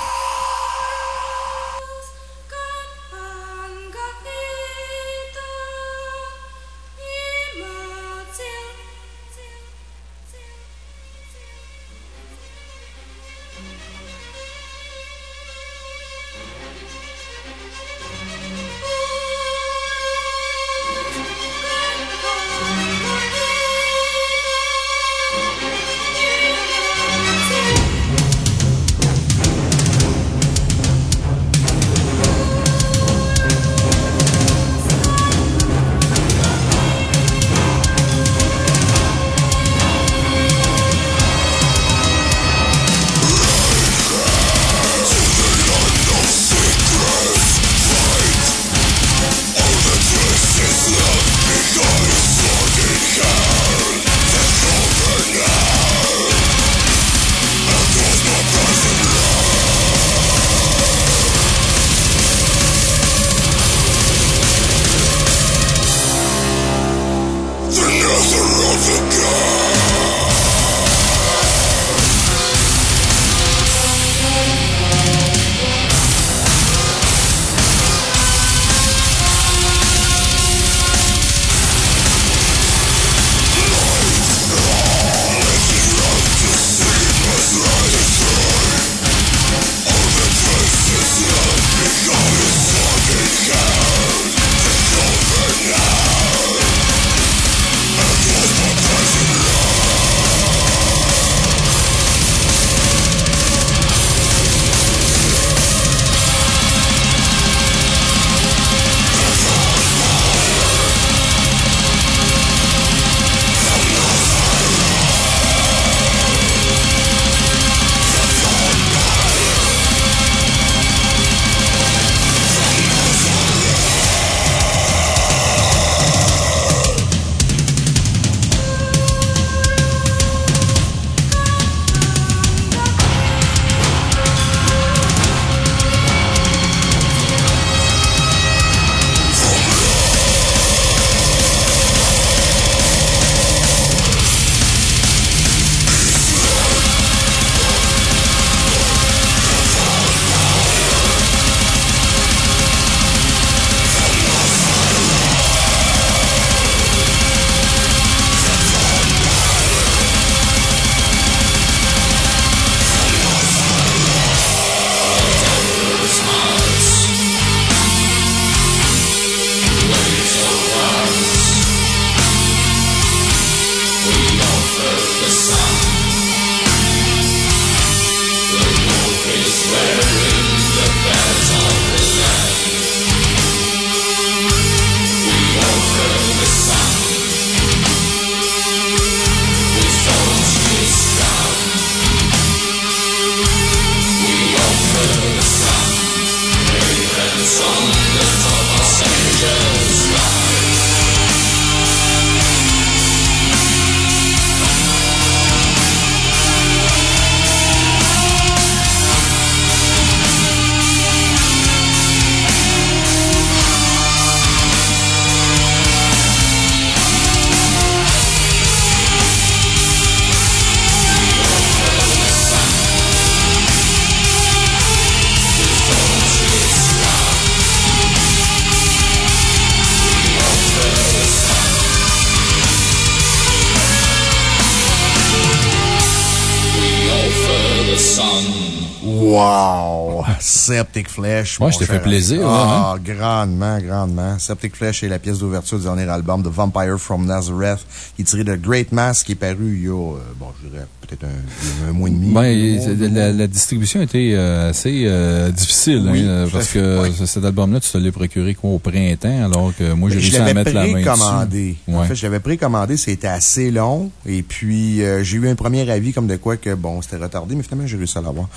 Septic Flesh. Ouais, mon je t'ai fait plaisir, Ah, grandement, grandement. Septic Flesh est la pièce d'ouverture du dernier album de Vampire from Nazareth, qui est tiré de Great Mass, qui est paru il y a, euh, bon, je dirais peut-être un, un mois et demi. Ben, la, la distribution était euh, assez euh, difficile, Oui, hein, euh, tout à parce fait, que oui. ce- cet album-là, tu te l'as procuré quoi, au printemps, alors que moi, j'ai Ben, réussi je à l'avais mettre la main. En fait, je l'avais précommandé, c'était assez long. Et puis, euh, j'ai eu un premier avis comme de quoi que, bon, c'était retardé, mais finalement, j'ai réussi à l'avoir.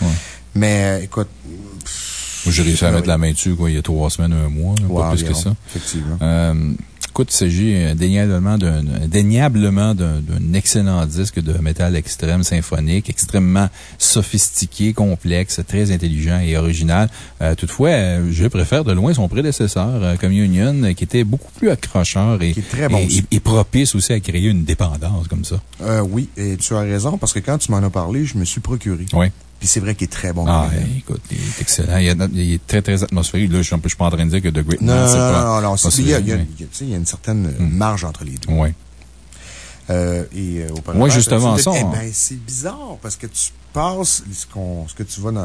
Mais, euh, écoute. Moi, j'ai réussi à mettre la main dessus, quoi, il y a trois semaines, un mois, là, Ouais, pas plus que ça. effectivement. Euh, écoute, il s'agit indéniablement d'un, indéniablement d'un, excellent disque de métal extrême symphonique, extrêmement sophistiqué, complexe, très intelligent et original. Euh, toutefois, euh, je préfère de loin son prédécesseur, euh, Communion, euh, qui était beaucoup plus accrocheur et, très bon et- et- et propice aussi à créer une dépendance comme ça. Euh, oui, et tu as raison, parce que quand tu m'en as parlé, je me suis procuré. Oui. Puis c'est vrai qu'il est très bon. Ah, écoute, il est excellent. Il, est- il est très, très atmosphérique. Là, je suis suis pas en train de dire que The Great Non, Man, c'est non, pas. non, non, il y a- il y il y une certaine euh, marge entre les deux. Ouais. Euh, et euh, auparavant, Ouais, justement, ça, Eh on- ben, c'est bizarre parce que tu passes ce, qu'on- ce que tu vas no-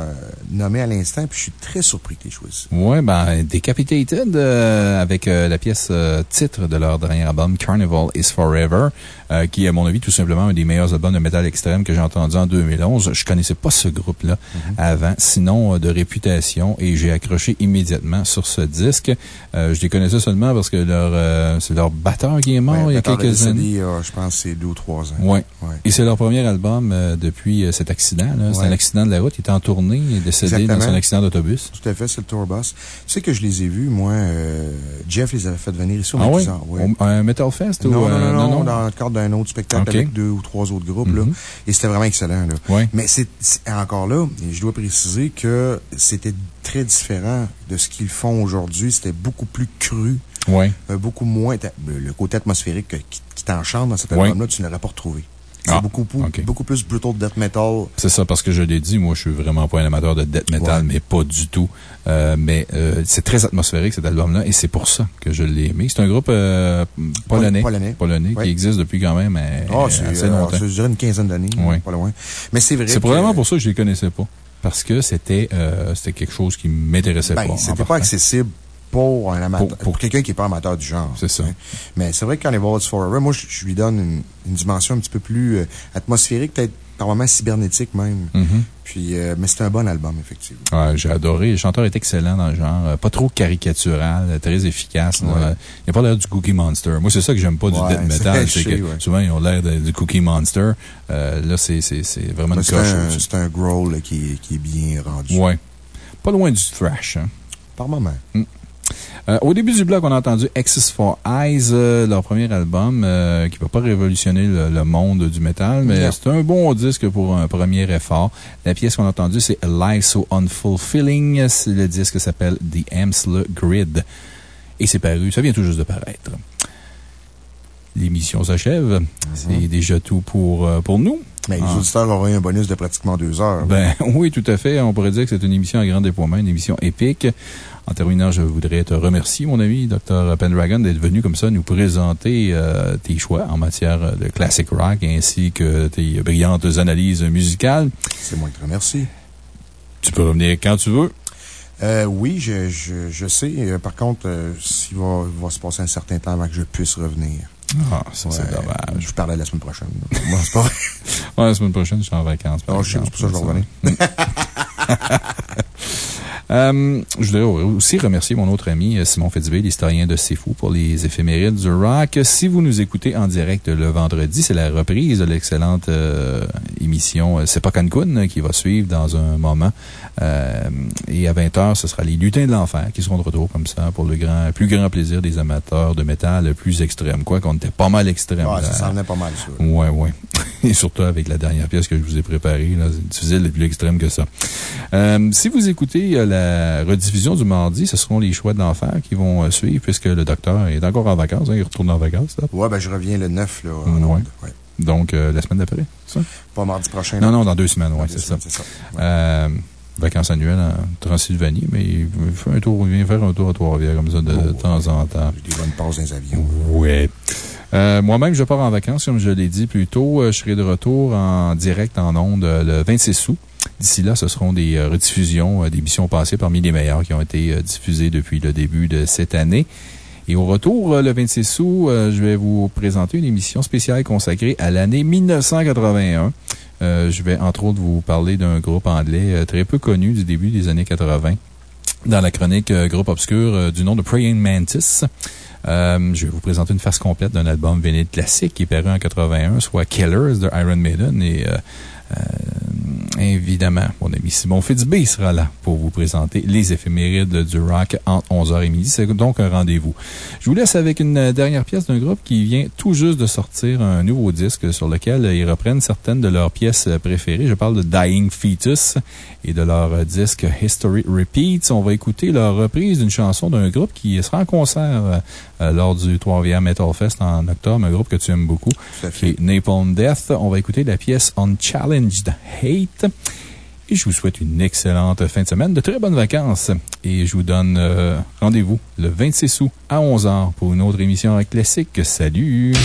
nommer à l'instant, puis je suis très surpris que tu aies choisi. Ouais, ben, Decapitated, euh, avec euh, la pièce euh, titre de leur dernier album, Carnival is Forever, euh, qui est, à mon avis, tout simplement un des meilleurs albums de métal extrême que j'ai entendu en 2011. Je connaissais pas ce groupe-là Mm-hmm. avant, sinon euh, de réputation, et j'ai accroché immédiatement sur ce disque. Euh, je les connaissais seulement parce que leur, euh, c'est leur batteur qui est mort Ouais, il y a quelques années. je pense, c'est deux ou trois ans. Ouais. Ouais. Et c'est leur premier album euh, depuis cet accident. C'est un accident de la route. Il était en tournée. Il est décédé Exactement. dans un accident d'autobus. Tout à fait, c'est le tour bus. Tu sais que je les ai vus, moi, euh, Jeff les avait fait venir ici au Ah oui? Maquisard, ouais. Au- Un Metal Fest Non, ou, non, euh, non, non, dans le cadre d'un autre spectacle avec deux ou trois autres groupes, là. Mhm. Et c'était vraiment excellent, là. Ouais. Mais c'est, encore là, je dois préciser que c'était très différent de ce qu'ils font aujourd'hui. C'était beaucoup plus cru. Ouais. Euh, beaucoup moins, le côté atmosphérique que- qui, qui t'enchante dans cet album-là, tu ne l'aurais pas retrouvé. C'est Ah, beaucoup, beaucoup, ok. beaucoup plus brutal death metal. C'est ça, parce que je l'ai dit, moi, je suis vraiment pas un amateur de death metal, mais pas du tout. Euh, mais euh, c'est très atmosphérique, cet album-là, et c'est pour ça que je l'ai aimé. C'est un groupe euh, polonais, Polonais. qui Ouais. existe depuis quand même euh, c'est, assez euh, longtemps. c'est, je dirais une quinzaine d'années. Ouais. Pas loin. Mais c'est vrai. C'est probablement pour ça que je les connaissais pas. Parce que c'était euh, quelque chose qui m'intéressait Ben, pas. c'était pas partant. accessible pour un amateur, Pour- pour, pour- quelqu'un qui n'est pas amateur du genre. C'est ça. hein. Mais c'est vrai que Carnival is Forever, moi, je, je lui donne une, une dimension un petit peu plus euh, atmosphérique, peut-être par moments cybernétique même. Mhm. Puis, euh, mais c'est un bon album, effectivement. Ouais, j'ai adoré. Le chanteur est excellent dans le genre. Euh, Pas trop caricatural, très efficace. Ouais. Il n'a pas l'air du Cookie Monster. Moi, c'est ça que j'aime pas du Ouais, death metal. c'est- que souvent, ils ont l'air du Cookie Monster. Euh, là, c'est vraiment Mais une C'est coche. c'est un growl là, qui, est- qui est bien rendu. Ouais. Pas loin du thrash. hein. Par moment. Euh, au début du bloc, on a entendu Axis for Eyes, euh, leur premier album, euh, qui va pas révolutionner le, le monde du métal, mais c'est un bon disque pour un premier effort. La pièce qu'on a entendue, c'est A Life So Unfulfilling. Le disque s'appelle The Amsler Grid. Et c'est paru, ça vient tout juste de paraître. L'émission s'achève. C'est déjà tout pour, pour nous. Mais les Ah. auditeurs auraient un bonus de pratiquement deux heures. Ben oui, tout à fait. On pourrait dire que c'est une émission à grand déploiement, une émission épique. En terminant, je voudrais te remercier, mon ami, Dr. Pendragon, d'être venu comme ça nous présenter euh, tes choix en matière de classic rock ainsi que tes brillantes analyses musicales. C'est moi qui te remercie. Tu peux revenir quand tu veux. Euh, oui, je, je, je sais. Euh, par contre, euh, s'il va, il va se passer un certain temps avant que je puisse revenir. Ah, ça, c'est dommage. Je vous parlais la semaine prochaine. Moi, c'est pas vrai. Ouais, la semaine prochaine, je suis en vacances. Non, je sais, c'est pour ça que je vais revenir. Euh, je voudrais aussi remercier mon autre ami euh, Simon Fitzbé, l'historien de C'est Fou, pour les éphémérides du rock. Si vous nous écoutez en direct le vendredi, c'est la reprise de l'excellente euh, émission C'est pas Cancun qui va suivre dans un moment. Euh, et à 20h, ce sera les Lutins de l'Enfer qui seront de retour comme ça pour le grand, plus grand plaisir des amateurs de métal le plus extrême. Quoi qu'on était pas mal extrême. Ouais, ça s'en venait pas mal, ça. Ouais, ouais. Et surtout avec la dernière pièce que je vous ai préparée, là, c'est difficile d'être plus extrême que ça. Si vous écoutez euh, la rediffusion du mardi, ce seront les choix de l'enfer qui vont euh, suivre puisque le docteur est encore en vacances. hein, il retourne en vacances. Ouais, ben, je reviens le 9, là, en Ouais. Donc, euh, la semaine d'après, ça? Pas mardi prochain. Non, non, dans deux semaines, deux c'est ça. Ouais. Euh, vacances annuelles en Transylvanie, mais il fait un tour, il vient faire un tour à Trois-Rivières comme ça de Oh, temps en temps. Des bonnes pauses dans les avions. Euh, Moi-même, je pars en vacances, comme je l'ai dit plus tôt. Je serai de retour en direct en ondes le 26 août. D'ici là, ce seront des euh, rediffusions euh, d'émissions passées parmi les meilleures qui ont été euh, diffusées depuis le début de cette année. Et au retour, le 26 août, je vais vous présenter une émission spéciale consacrée à l'année 1981. Euh, je vais entre autres vous parler d'un groupe anglais très peu connu du début des années 80 dans la chronique Groupe Obscur du nom de Praying Mantis. Je vais vous présenter une face complète d'un album vinyle classique qui est paru en 81, soit Killers de Iron Maiden. Et évidemment, mon ami Simon Fitzbé sera là pour vous présenter les éphémérides du rock entre 11h et midi. C'est donc un rendez-vous. Je vous laisse avec une dernière pièce d'un groupe qui vient tout juste de sortir un nouveau disque sur lequel ils reprennent certaines de leurs pièces préférées. Je parle de Dying Fetus et de leur disque History Repeats. On va écouter leur reprise d'une chanson d'un groupe qui sera en concert euh, lors du Trois-Rivières Metal Fest en octobre, un groupe que tu aimes beaucoup, qui est Napalm Death. On va écouter la pièce Unchallenged Hate. Et je vous souhaite une excellente fin de semaine, de très bonnes vacances. Et je vous donne euh, rendez-vous le 26 août à 11h pour une autre émission Classique. Salut!